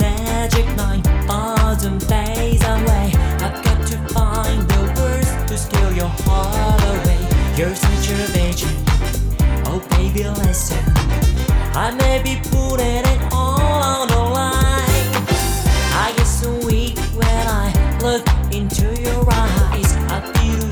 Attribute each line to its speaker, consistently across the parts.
Speaker 1: magic mind. Autumn fades away. I've got to find the words to steal your heart away. You're such a virgin. Oh, baby, listen. I may be putting it all on the line. I get so weak when I look into your eyes. I feel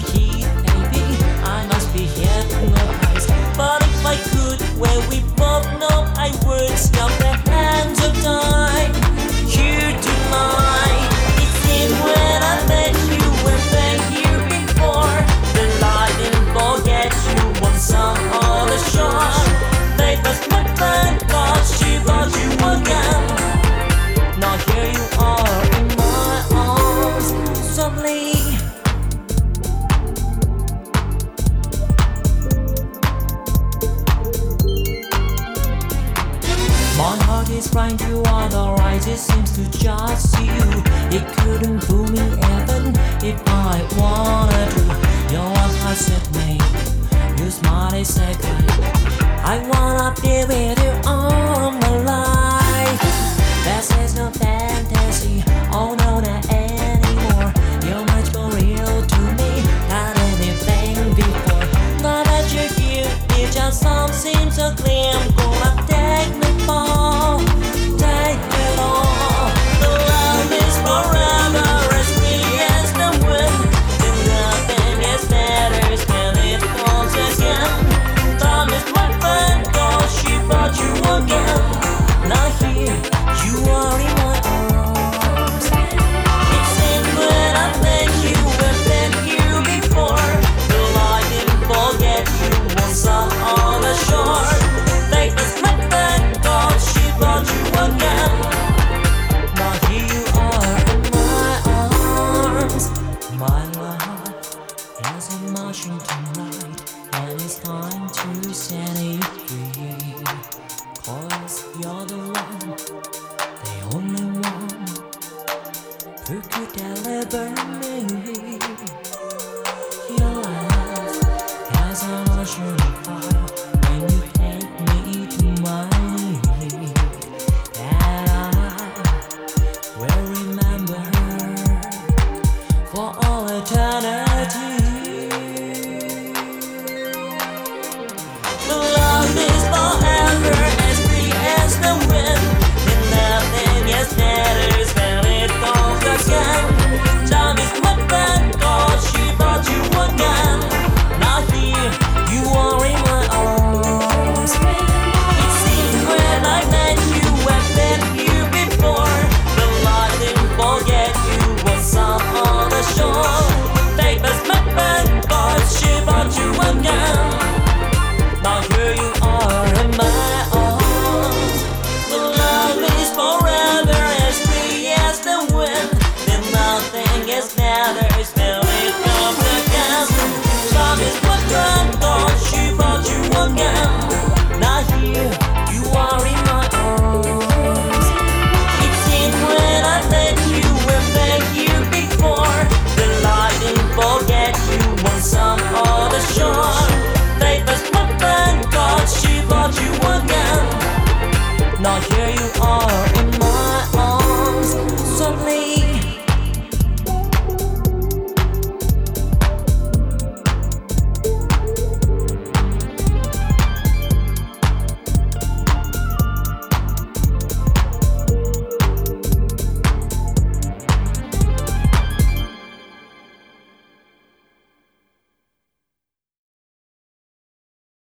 Speaker 1: is blind, you are the right, it seems to just see you. It couldn't my heart as I'm marching tonight, and it's time to set it free. Cause you're the one, the only one who could deliver. not here you are